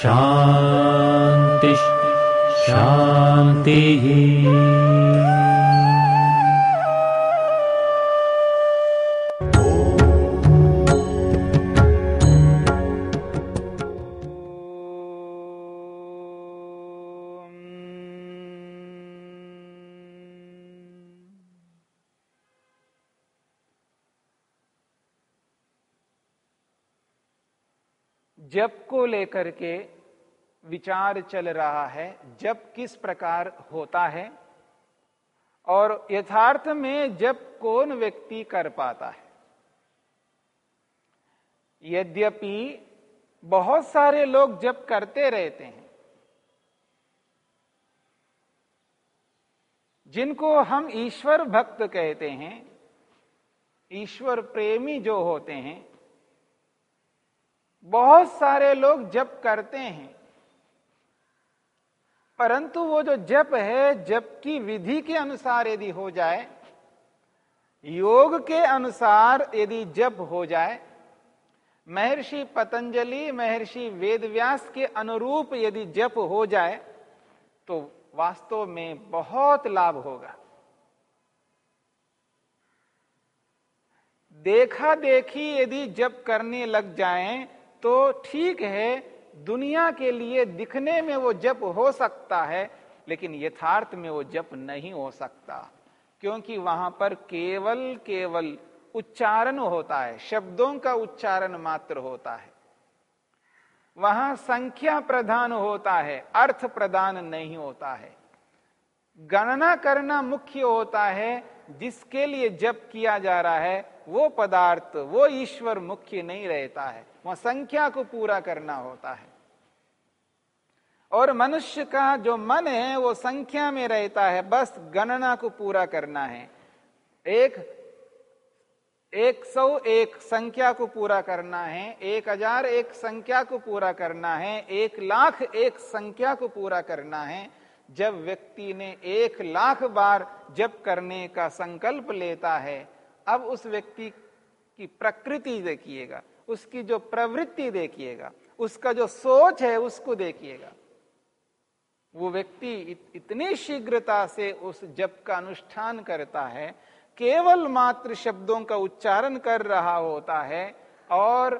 शान्तिः शान्तिः जप को लेकर के विचार चल रहा है जप किस प्रकार होता है और यथार्थ में जप कौन व्यक्ति कर पाता है। यद्यपि बहुत सारे लोग जप करते रहते हैं, जिनको हम ईश्वर भक्त कहते हैं, ईश्वर प्रेमी जो होते हैं बहुत सारे लोग जप करते हैं। परंतु वो जो जप है, जप की विधि के अनुसार यदि हो जाए, योग के अनुसार यदि जप हो जाए, महर्षि पतंजलि, महर्षि वेदव्यास के अनुरूप यदि जप हो जाए तो वास्तव में बहुत लाभ होगा। देखा देखी यदि जप करने लग जाएँ तो ठीक है, दुनिया के लिए दिखने में वो जप हो सकता है, लेकिन यथार्थ में वो जप नहीं हो सकता, क्योंकि वहाँ पर केवल केवल उच्चारण होता है, शब्दों का उच्चारण मात्र होता है। वहाँ संख्या प्रधान होता है, अर्थ प्रदान नहीं होता है। गणना करना मुख्य होता है, जिसके लिए जप किया जा रहा है वो पदार्थ, वो ईश्वर मुख्य नहीं रहता है। वह संख्या को पूरा करना होता है। और मनुष्य का जो मन है, वो संख्या में रहता है। बस गणना को पूरा करना है। एक एक सौ एक संख्या को पूरा करना है। एक हज़ार एक संख्या को पूरा करना है। एक लाख एक संख्या को पूरा करना है। जब व्यक्ति ने एक लाख बार जप करने का संकल्प लेता है अब उस व्यक्ति की प्रकृति देखिएगा, उसकी जो प्रवृत्ति देखिएगा, उसका जो सोच है उसको देखिएगा। वो व्यक्ति इतनी शीघ्रता से उस जप का अनुष्ठान करता है, केवल मात्र शब्दों का उच्चारण कर रहा होता है और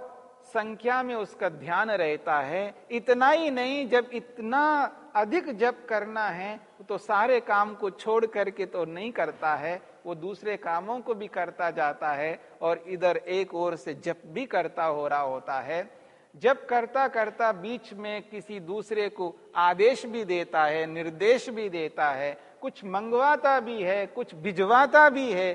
संख्या में उसका ध्यान रहता है। इतना ही नहीं, जब इतना अधिक जप करना है तो सारे काम को छोड़ करके तो नहीं करता है। वो दूसरे कामों को भी करता जाता है और इधर एक ओर से जप भी करता हो रहा होता है। जब करता करता बीच में किसी दूसरे को आदेश भी देता है, निर्देश भी देता है। कुछ मंगवाता भी है, कुछ भिजवाता भी है।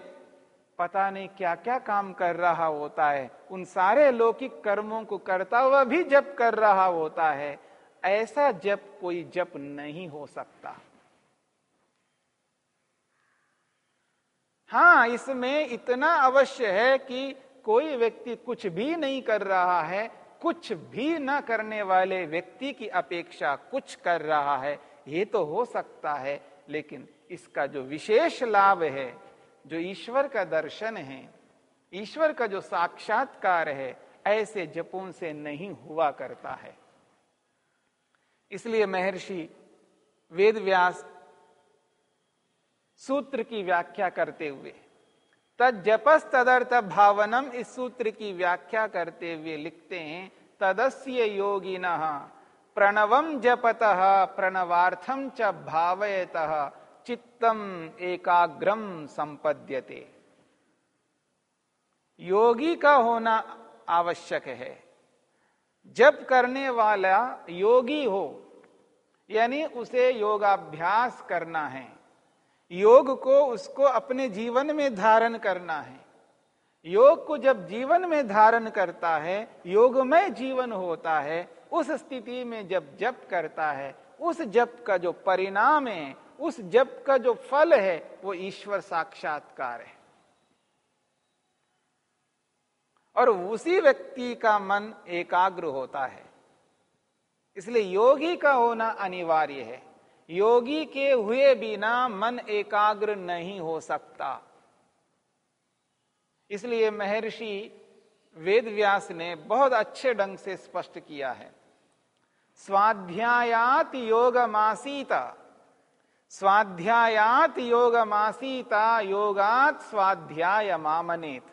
पता नहीं क्या क्या काम कर रहा होता है। उन सारे लौकिक कर्मों को करता हुआ भी जप कर रहा होता है। ऐसा जप कोई जप नहीं हो सकता। हाँ इसमें इतना अवश्य है कि कोई व्यक्ति कुछ भी नहीं कर रहा है, कुछ भी न करने वाले व्यक्ति की अपेक्षा कुछ कर रहा है, ये तो हो सकता है, लेकिन इसका जो विशेष लाभ है, जो ईश्वर का दर्शन है, ईश्वर का जो साक्षात्कार है, ऐसे जपों से नहीं हुआ करता है। इसलिए महर्षि वेद व्यास सूत्र की व्याख्या करते हुए। तजपस तदर्थ भावनम इस सूत्र की व्याख्या करते हुए लिखते हैं, तदस्य योगी प्रणवम जपत प्रणवार्थम च भावयत, चित्तम एकाग्रम संपद्यते। योगी का होना आवश्यक है। जब करने वाला योगी हो, यानी उसे योगाभ्यास करना है। योग को उसको अपने जीवन में धारण करना है। योग को जब जीवन में धारण करता है, योगमय जीवन होता है, उस स्थिति में जब जप करता है, उस जप का जो परिणाम है, उस जप का जो फल है, वो ईश्वर साक्षात्कार है। और उसी व्यक्ति का मन एकाग्र होता है। इसलिए योगी का होना अनिवार्य है। योगी के हुए बिना मन एकाग्र नहीं हो सकता। इसलिए महर्षि वेद व्यास ने बहुत अच्छे ढंग से स्पष्ट किया है। स्वाध्यायात योग मासीता स्वाध्यायात योग मासीता योगात स्वाध्याय मामनेत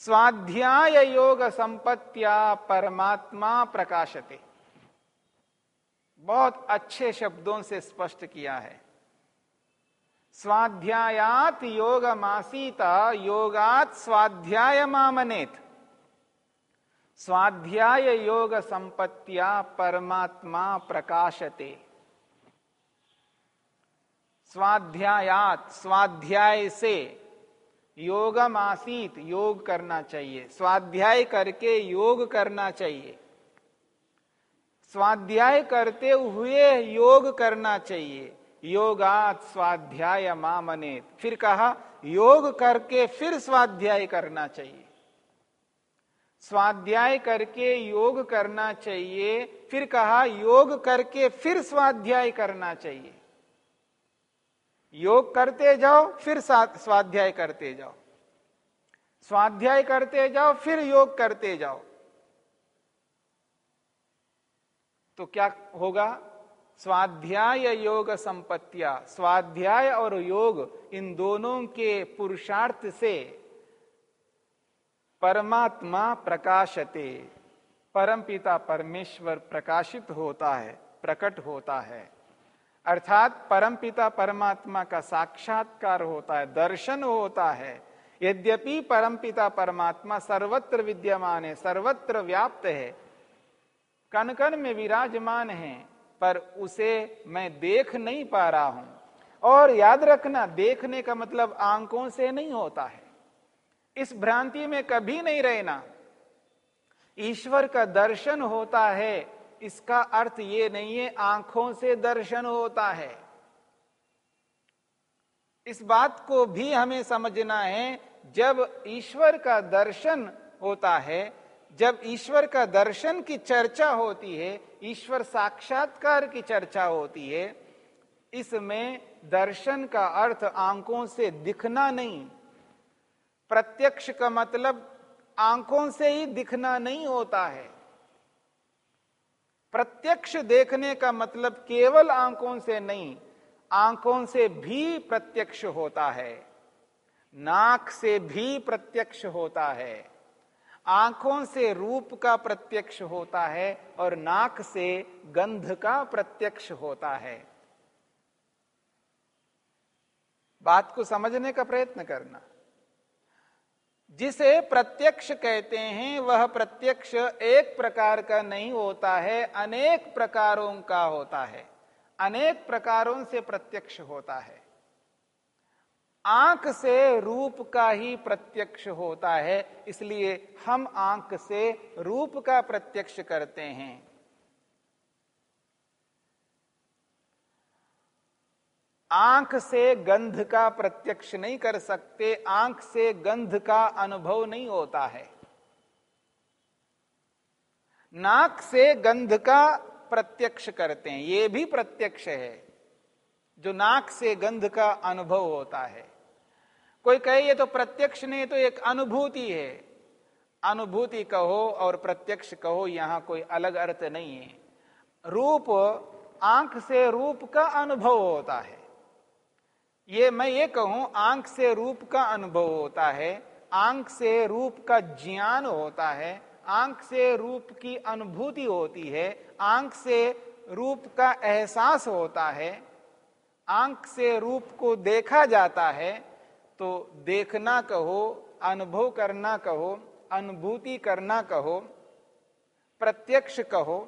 स्वाध्याय योग संपत्तिया परमात्मा प्रकाशते। बहुत अच्छे शब्दों से स्पष्ट किया है। स्वाध्यायात योग मासीता योगात स्वाध्याय मामनेत स्वाध्याय योग संपत्तिया परमात्मा प्रकाशते। स्वाध्यायात, स्वाध्याय से योगम आसीत योग करना चाहिए। स्वाध्याय करके योग करना चाहिए। स्वाध्याय करते हुए योग करना चाहिए। योगात स्वाध्याय मामनेत। फिर कहा, योग करके फिर स्वाध्याय करना चाहिए। स्वाध्याय करके योग करना चाहिए। फिर कहा, योग करके फिर स्वाध्याय करना चाहिए। योग करते जाओ, फिर स्वाध्याय करते जाओ। स्वाध्याय करते जाओ, फिर योग करते जाओ। तो क्या होगा? स्वाध्याय योग संपत्तिया। स्वाध्याय और योग इन दोनों के पुरुषार्थ से परमात्मा प्रकाशते। परमपिता परमेश्वर प्रकाशित होता है, प्रकट होता है। अर्थात परमपिता परमात्मा का साक्षात्कार होता है, दर्शन होता है। यद्यपि परमपिता परमात्मा सर्वत्र विद्यमान है, सर्वत्र व्याप्त है कन कन में विराजमान है, पर उसे मैं देख नहीं पा रहा हूँ। और याद रखना, देखने का मतलब आँखों से नहीं होता है। इस भ्रांति में कभी नहीं रहना। ईश्वर का दर्शन होता है, इसका अर्थ ये नहीं है, आँखों से दर्शन होता है। इस बात को भी हमें समझना है, जब ईश्वर का दर्शन होता है जब ईश्वर का दर्शन की चर्चा होती है, ईश्वर साक्षात्कार की चर्चा होती है, इसमें दर्शन का अर्थ आँखों से दिखना नहीं। प्रत्यक्ष का मतलब आँखों से ही दिखना नहीं होता है। प्रत्यक्ष देखने का मतलब केवल आँखों से नहीं, आँखों से भी प्रत्यक्ष होता है, नाक से भी प्रत्यक्ष होता है। आँखों से रूप का प्रत्यक्ष होता है और नाक से गंध का प्रत्यक्ष होता है। बात को समझने का प्रयत्न करना। जिसे प्रत्यक्ष कहते हैं, वह प्रत्यक्ष एक प्रकार का नहीं होता है, अनेक प्रकारों का होता है। अनेक प्रकारों से प्रत्यक्ष होता है। आँख से रूप का ही प्रत्यक्ष होता है, इसलिए हम आँख से रूप का प्रत्यक्ष करते हैं। आँख से गंध का प्रत्यक्ष नहीं कर सकते, आँख से गंध का अनुभव नहीं होता है। नाक से गंध का प्रत्यक्ष करते हैं, ये भी प्रत्यक्ष है, जो नाक से गंध का अनुभव होता है। कोई कहे ये तो प्रत्यक्ष नहीं तो एक अनुभूति है। अनुभूति कहो और प्रत्यक्ष कहो, यहाँ कोई अलग अर्थ नहीं है। रूप, आँख से रूप का अनुभव होता है। ये मैं ये कहूँ, आँख से रूप का अनुभव होता है। आँख से रूप का ज्ञान होता है। आँख से रूप की अनुभूति होती है। आँख से रूप का एहसास होता है। आँख से रूप को देखा जाता है। तो देखना कहो, अनुभव करना कहो, अनुभूति करना कहो, प्रत्यक्ष कहो,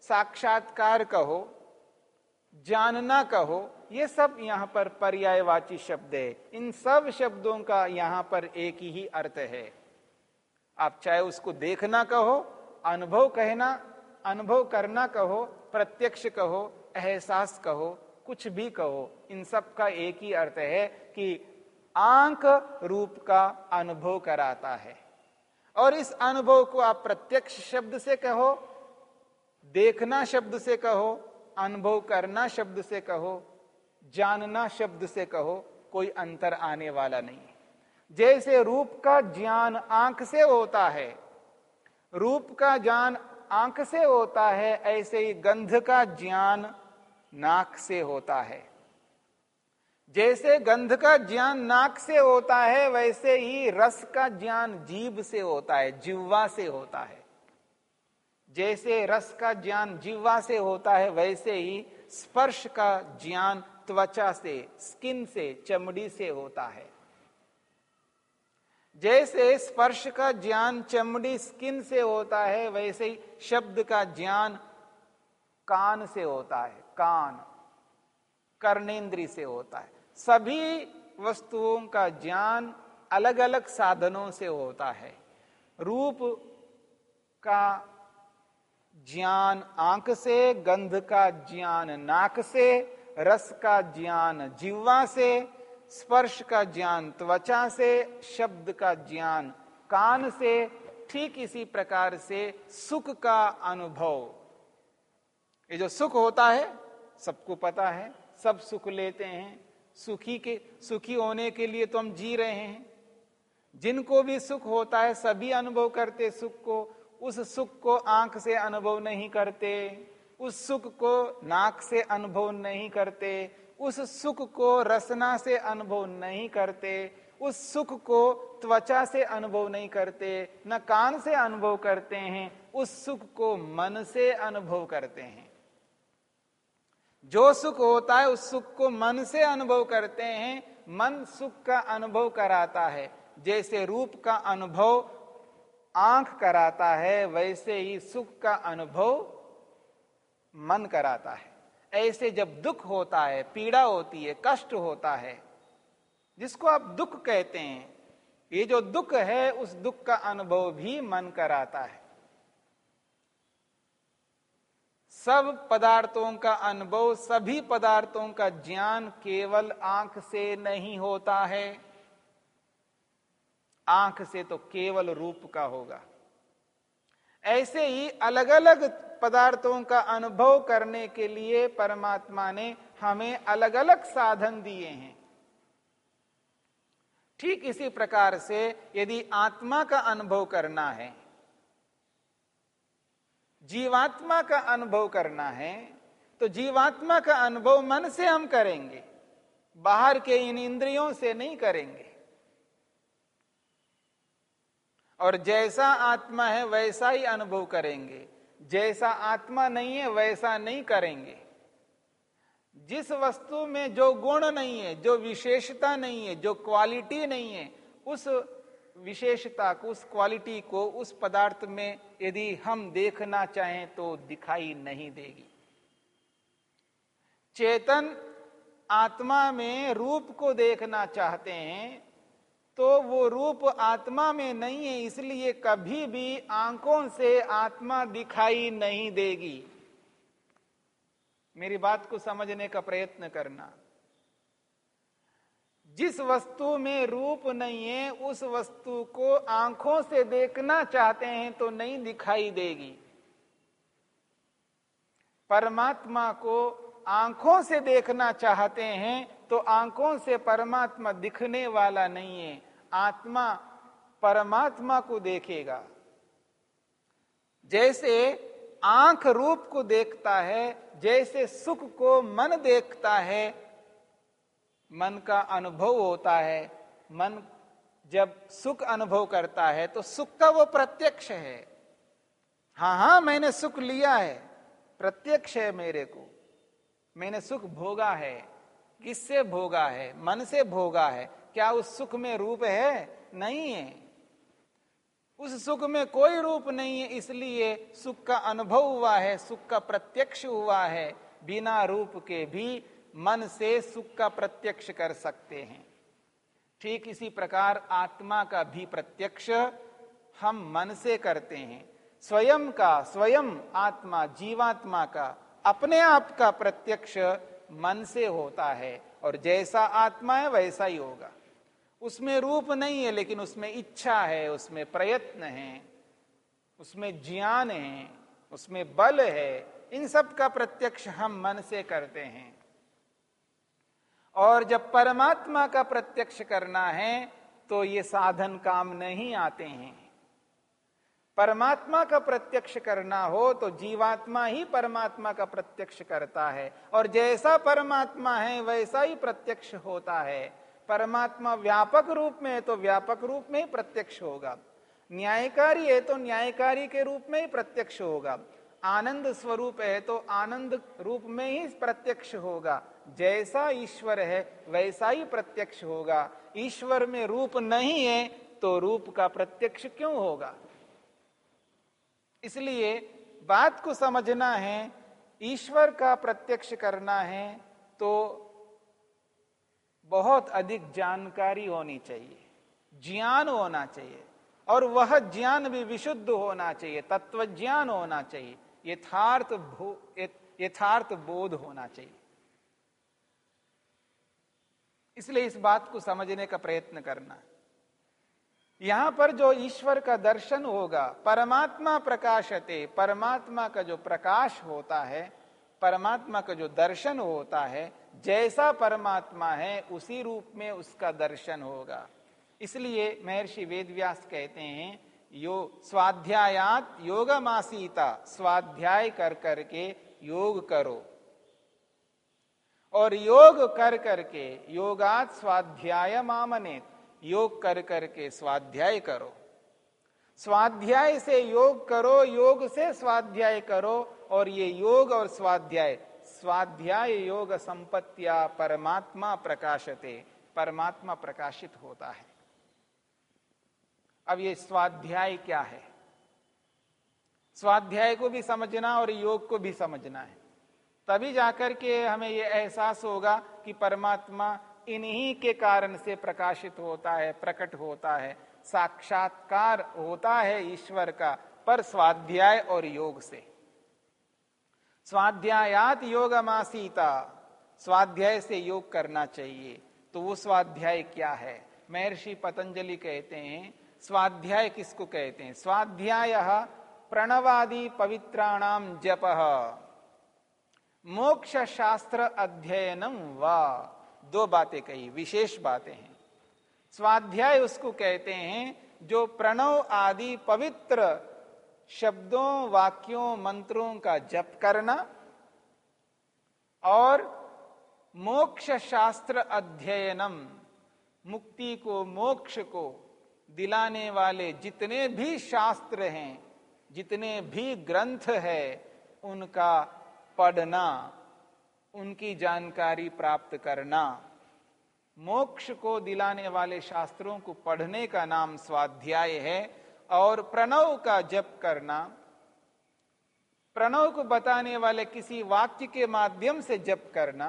साक्षात्कार कहो जानना कहो, ये सब यहाँ पर पर्यायवाची शब्द है। इन सब शब्दों का यहाँ पर एक ही अर्थ है। आप चाहे उसको देखना कहो, अनुभव कहना, अनुभव करना कहो, प्रत्यक्ष कहो एहसास कहो, कुछ भी कहो, इन सब का एक ही अर्थ है कि आँख रूप का अनुभव कराता है। और इस अनुभव को आप प्रत्यक्ष शब्द से कहो, देखना शब्द से कहो, अनुभव करना शब्द से कहो, जानना शब्द से कहो, कोई अंतर आने वाला नहीं। जैसे रूप का ज्ञान आँख से होता है, रूप का ज्ञान आँख से होता है, ऐसे ही गंध का ज्ञान नाक से होता है। जैसे गंध का ज्ञान नाक से होता है, वैसे ही रस का ज्ञान जीव से होता है, जिह्वा से होता है। जैसे रस का ज्ञान जिह्वा से होता है, वैसे ही स्पर्श का ज्ञान त्वचा से, स्किन से, चमड़ी से होता है। जैसे स्पर्श का ज्ञान चमड़ी, स्किन से होता है, वैसे ही शब्द का ज्ञान कान से होता है, कान, कर्णेंद्री से होता है। सभी वस्तुओं का ज्ञान अलग अलग साधनों से होता है। रूप का ज्ञान आँख से, गंध का ज्ञान नाक से, रस का ज्ञान जीवा से, स्पर्श का ज्ञान त्वचा से, शब्द का ज्ञान कान से, ठीक इसी प्रकार से सुख का अनुभव। ये जो सुख होता है, सबको पता है, सब सुख लेते हैं। सुखी के, सुखी होने के लिए तो हम जी रहे हैं। जिनको भी सुख होता है, सभी अनुभव करते सुख को। उस सुख को आँख से अनुभव नहीं करते। उस सुख को नाक से अनुभव नहीं करते। उस सुख को रसना से अनुभव नहीं करते। उस सुख को त्वचा से अनुभव नहीं करते। न कान से अनुभव करते हैं। उस सुख को मन से अनुभव करते हैं। जो सुख होता है, उस सुख को मन से अनुभव करते हैं। मन सुख का अनुभव कराता है। जैसे रूप का अनुभव आँख कराता है, वैसे ही सुख का अनुभव मन कराता है। ऐसे जब दुख होता है, पीड़ा होती है, कष्ट होता है, जिसको आप दुख कहते हैं, ये जो दुख है, उस दुख का अनुभव भी मन कराता है। सब पदार्थों का अनुभव, सभी पदार्थों का ज्ञान केवल आँख से नहीं होता है। आँख से तो केवल रूप का होगा। ऐसे ही अलग अलग पदार्थों का अनुभव करने के लिए परमात्मा ने हमें अलग अलग साधन दिए हैं। ठीक इसी प्रकार से यदि आत्मा का अनुभव करना है जीवात्मा का अनुभव करना है तो जीवात्मा का अनुभव मन से हम करेंगे, बाहर के इन इंद्रियों से नहीं करेंगे। और जैसा आत्मा है, वैसा ही अनुभव करेंगे। जैसा आत्मा नहीं है, वैसा नहीं करेंगे। जिस वस्तु में जो गुण नहीं है, जो विशेषता नहीं है, जो क्वालिटी नहीं है, उस विशेषता को उस क्वालिटी को, उस पदार्थ में यदि हम देखना चाहें तो दिखाई नहीं देगी। चेतन आत्मा में रूप को देखना चाहते हैं तो वो रूप आत्मा में नहीं है, इसलिए कभी भी आँखों से आत्मा दिखाई नहीं देगी। मेरी बात को समझने का प्रयत्न करना। जिस वस्तु में रूप नहीं है, उस वस्तु को आँखों से देखना चाहते हैं तो नहीं दिखाई देगी। परमात्मा को आँखों से देखना चाहते हैं तो आँखों से परमात्मा दिखने वाला नहीं है। आत्मा परमात्मा को देखेगा। जैसे आँख रूप को देखता है, जैसे सुख को मन देखता है मन का अनुभव होता है, मन जब सुख अनुभव करता है तो सुख का वो प्रत्यक्ष है। हाँ हाँ मैंने सुख लिया है, प्रत्यक्ष है मेरे को। मैंने सुख भोगा है। किससे भोगा है? मन से भोगा है। क्या उस सुख में रूप है? नहीं है। उस सुख में कोई रूप नहीं है, इसलिए सुख का अनुभव हुआ है, सुख का प्रत्यक्ष हुआ है। बिना रूप के भी मन से सुख का प्रत्यक्ष कर सकते हैं। ठीक इसी प्रकार आत्मा का भी प्रत्यक्ष हम मन से करते हैं। स्वयं का, स्वयं आत्मा, जीवात्मा का, अपने आप का प्रत्यक्ष मन से होता है और जैसा आत्मा है वैसा ही होगा। उसमें रूप नहीं है, लेकिन उसमें इच्छा है, उसमें प्रयत्न है, उसमें ज्ञान है, उसमें बल है, इन सब का प्रत्यक्ष हम मन से करते हैं। और जब परमात्मा का प्रत्यक्ष करना है तो ये साधन काम नहीं आते हैं। परमात्मा का प्रत्यक्ष करना हो तो जीवात्मा ही परमात्मा का प्रत्यक्ष करता है। और जैसा परमात्मा है, वैसा ही प्रत्यक्ष होता है। परमात्मा व्यापक रूप में है तो व्यापक रूप में ही प्रत्यक्ष होगा। न्यायकारी है तो न्यायकारी के रूप में ही प्रत्यक्ष होगा। आनंद स्वरूप है तो आनंद रूप में ही प्रत्यक्ष होगा। जैसा ईश्वर है, वैसा ही प्रत्यक्ष होगा। ईश्वर में रूप नहीं है तो रूप का प्रत्यक्ष क्यों होगा? इसलिए बात को समझना है, ईश्वर का प्रत्यक्ष करना है तो बहुत अधिक जानकारी होनी चाहिए, ज्ञान होना चाहिए, और वह ज्ञान भी विशुद्ध होना चाहिए तत्व ज्ञान होना चाहिए, यथार्थ यथार्थ बोध होना चाहिए। इसलिए इस बात को समझने का प्रयत्न करना। यहाँ पर जो ईश्वर का दर्शन होगा, परमात्मा प्रकाशते, परमात्मा का जो प्रकाश होता है, परमात्मा का जो दर्शन होता है, जैसा परमात्मा है, उसी रूप में उसका दर्शन होगा। इसलिए महर्षि वेदव्यास कहते हैं, यो स्वाध्यायात योगमासीता, स्वाध्याय कर करके योग करो। और योग कर करके योगात स्वाध्याय मामनेत योग कर करके स्वाध्याय करो। स्वाध्याय से योग करो, योग से स्वाध्याय करो, और ये योग और स्वाध्याय स्वाध्याय योग संपत्तिया परमात्मा प्रकाशते, परमात्मा प्रकाशित होता है। अब ये स्वाध्याय क्या है? स्वाध्याय को भी समझना और योग को भी समझना है। तभी जाकर के हमें यह एहसास होगा कि परमात्मा इन्हीं के कारण से प्रकाशित होता है, प्रकट होता है, साक्षात्कार होता है ईश्वर का पर स्वाध्याय और योग से। स्वाध्यायात योग मासीता स्वाध्याय से योग करना चाहिए। तो वो स्वाध्याय क्या है? महर्षि पतंजलि कहते हैं, स्वाध्याय किसको कहते हैं? स्वाध्याय प्रणवादि पवित्राणाम जप। मोक्ष शास्त्र अध्ययनम व? दो बातें कही, विशेष बातें हैं। स्वाध्याय उसको कहते हैं, जो प्रणव आदि पवित्र शब्दों, वाक्यों, मंत्रों का जप करना और मोक्ष शास्त्र अध्ययनम, मुक्ति को, मोक्ष को दिलाने वाले जितने भी शास्त्र हैं, जितने भी ग्रंथ है, उनका पढ़ना, उनकी जानकारी प्राप्त करना, मोक्ष को दिलाने वाले शास्त्रों को पढ़ने का नाम स्वाध्याय है और प्रणव का जप करना। प्रणव को बताने वाले किसी वाक्य के माध्यम से जप करना,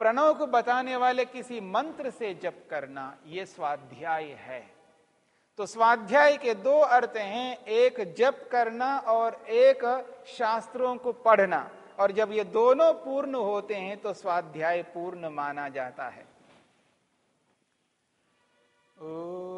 प्रणव को बताने वाले किसी मंत्र से जप करना यह स्वाध्याय है। तो स्वाध्याय के दो अर्थ हैं, एक जप करना और एक शास्त्रों को पढ़ना। और जब ये दोनों पूर्ण होते हैं तो स्वाध्याय पूर्ण माना जाता है। ओ